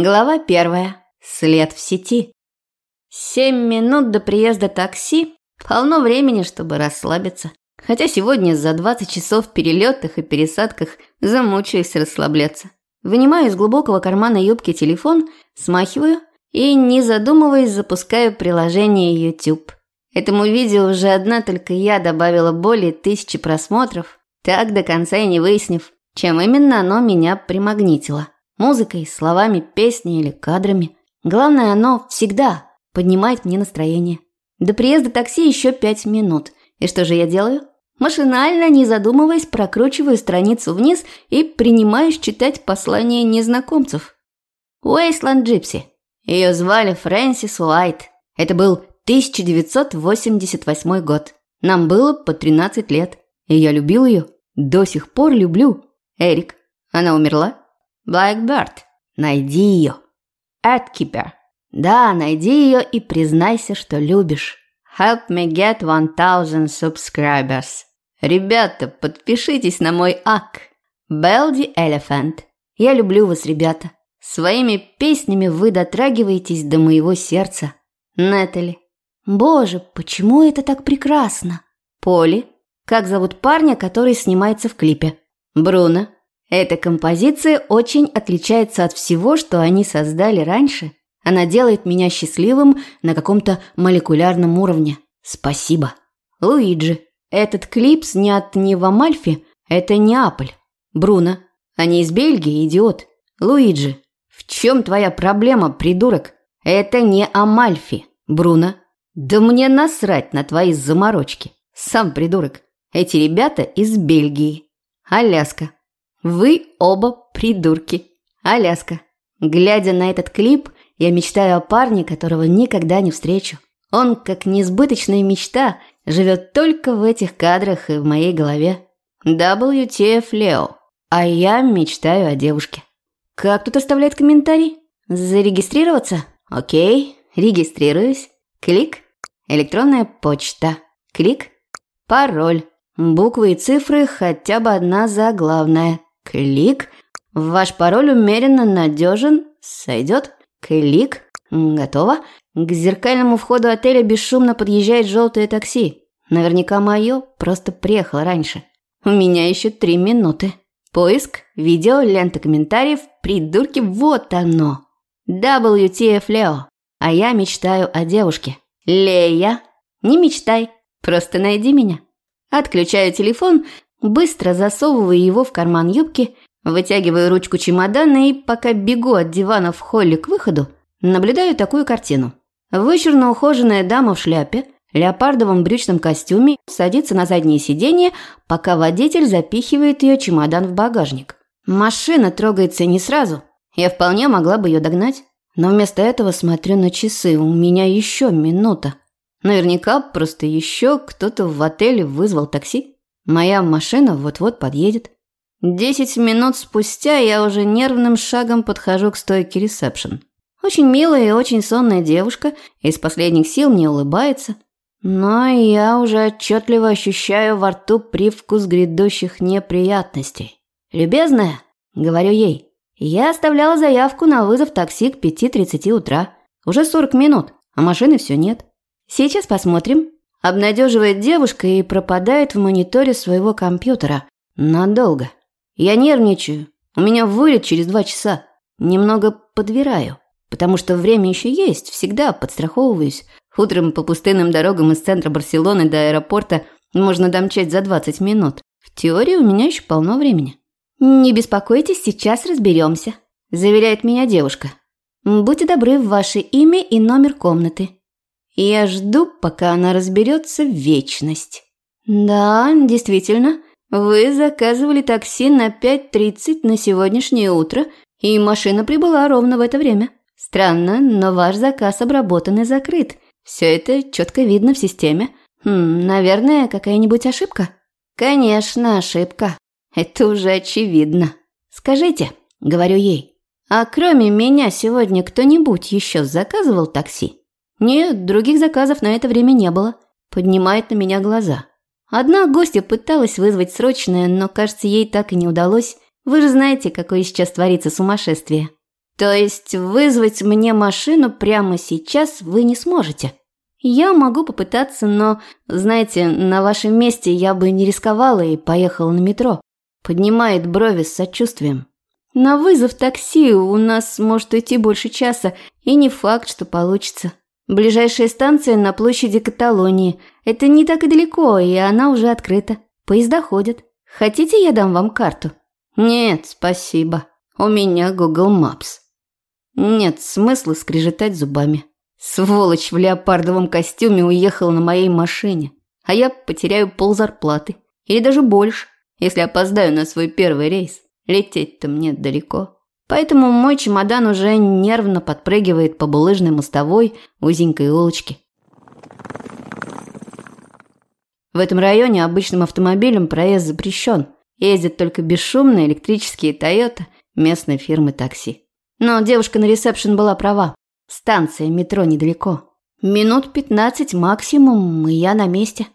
Глава первая. След в сети. Семь минут до приезда такси. Полно времени, чтобы расслабиться. Хотя сегодня за 20 часов в перелетах и пересадках замучаюсь расслабляться. Вынимаю из глубокого кармана юбки телефон, смахиваю и, не задумываясь, запускаю приложение YouTube. Этому видео уже одна только я добавила более тысячи просмотров, так до конца и не выяснив, чем именно оно меня примагнитило. Музыкой, словами, песней или кадрами. Главное, оно всегда поднимает мне настроение. До приезда такси еще пять минут. И что же я делаю? Машинально, не задумываясь, прокручиваю страницу вниз и принимаюсь читать послания незнакомцев. Уэйсланд Джипси. Ее звали Фрэнсис Уайт. Это был 1988 год. Нам было по 13 лет. И я любил ее. До сих пор люблю. Эрик. Она умерла? Blackbird. Найди ее. Adkeeper. Да, найди ее и признайся, что любишь. Help me get 1000 subscribers. Ребята, подпишитесь на мой ак. Beldy Elephant. Я люблю вас, ребята. Своими песнями вы дотрагиваетесь до моего сердца. Нетали. Боже, почему это так прекрасно? Поли. Как зовут парня, который снимается в клипе? Бруно. Эта композиция очень отличается от всего, что они создали раньше. Она делает меня счастливым на каком-то молекулярном уровне. Спасибо. Луиджи. Этот клип снят не в Амальфи, это Неаполь. Бруно. Они из Бельгии, идиот. Луиджи. В чем твоя проблема, придурок? Это не Амальфи. Бруно. Да мне насрать на твои заморочки. Сам придурок. Эти ребята из Бельгии. Аляска. Вы оба придурки. Аляска. Глядя на этот клип, я мечтаю о парне, которого никогда не встречу. Он, как несбыточная мечта, живет только в этих кадрах и в моей голове. WTF Leo. А я мечтаю о девушке. Как тут оставлять комментарий? Зарегистрироваться? Окей, регистрируюсь. Клик. Электронная почта. Клик. Пароль. Буквы и цифры хотя бы одна заглавная. Клик. Ваш пароль умеренно надежен. Сойдет. Клик. Готово. К зеркальному входу отеля бесшумно подъезжает желтое такси. Наверняка мое, просто приехало раньше. У меня еще три минуты. Поиск, видео, лента комментариев, придурки, вот оно. WTF Leo. А я мечтаю о девушке. Лея, не мечтай, просто найди меня. Отключаю телефон, Быстро засовываю его в карман юбки, вытягиваю ручку чемодана и, пока бегу от дивана в холле к выходу, наблюдаю такую картину. Вычурно ухоженная дама в шляпе, леопардовом брючном костюме садится на заднее сиденье, пока водитель запихивает ее чемодан в багажник. Машина трогается не сразу. Я вполне могла бы ее догнать. Но вместо этого смотрю на часы. У меня еще минута. Наверняка просто еще кто-то в отеле вызвал такси. Моя машина вот-вот подъедет. Десять минут спустя я уже нервным шагом подхожу к стойке ресепшн. Очень милая и очень сонная девушка из последних сил мне улыбается, но я уже отчетливо ощущаю во рту привкус грядущих неприятностей. «Любезная», — говорю ей, — «я оставляла заявку на вызов такси к 5.30 утра. Уже 40 минут, а машины все нет. Сейчас посмотрим, Обнадеживает девушка и пропадает в мониторе своего компьютера. Надолго. Я нервничаю. У меня вылет через два часа. Немного подвираю. Потому что время еще есть, всегда подстраховываюсь. Утром по пустынным дорогам из центра Барселоны до аэропорта можно домчать за 20 минут. В теории у меня еще полно времени. «Не беспокойтесь, сейчас разберемся», – заверяет меня девушка. «Будьте добры, в ваше имя и номер комнаты. Я жду, пока она разберется в вечность. Да, действительно, вы заказывали такси на 5.30 на сегодняшнее утро, и машина прибыла ровно в это время. Странно, но ваш заказ обработан и закрыт. Все это четко видно в системе. Хм, наверное, какая-нибудь ошибка? Конечно, ошибка. Это уже очевидно. Скажите, говорю ей, а кроме меня сегодня кто-нибудь еще заказывал такси? Нет, других заказов на это время не было. Поднимает на меня глаза. Одна гостья пыталась вызвать срочное, но, кажется, ей так и не удалось. Вы же знаете, какое сейчас творится сумасшествие. То есть вызвать мне машину прямо сейчас вы не сможете? Я могу попытаться, но, знаете, на вашем месте я бы не рисковала и поехала на метро. Поднимает брови с сочувствием. На вызов такси у нас может уйти больше часа, и не факт, что получится. Ближайшая станция на площади Каталонии. Это не так и далеко, и она уже открыта. Поезда ходят. Хотите, я дам вам карту? Нет, спасибо. У меня Google Maps. Нет смысла скрежетать зубами. Сволочь в леопардовом костюме уехала на моей машине, а я потеряю ползарплаты. Или даже больше, если опоздаю на свой первый рейс. Лететь-то мне далеко. Поэтому мой чемодан уже нервно подпрыгивает по булыжной мостовой узенькой улочке. В этом районе обычным автомобилем проезд запрещен. Ездят только бесшумные электрические Toyota местной фирмы такси. Но девушка на ресепшн была права. Станция метро недалеко. Минут пятнадцать максимум, и я на месте.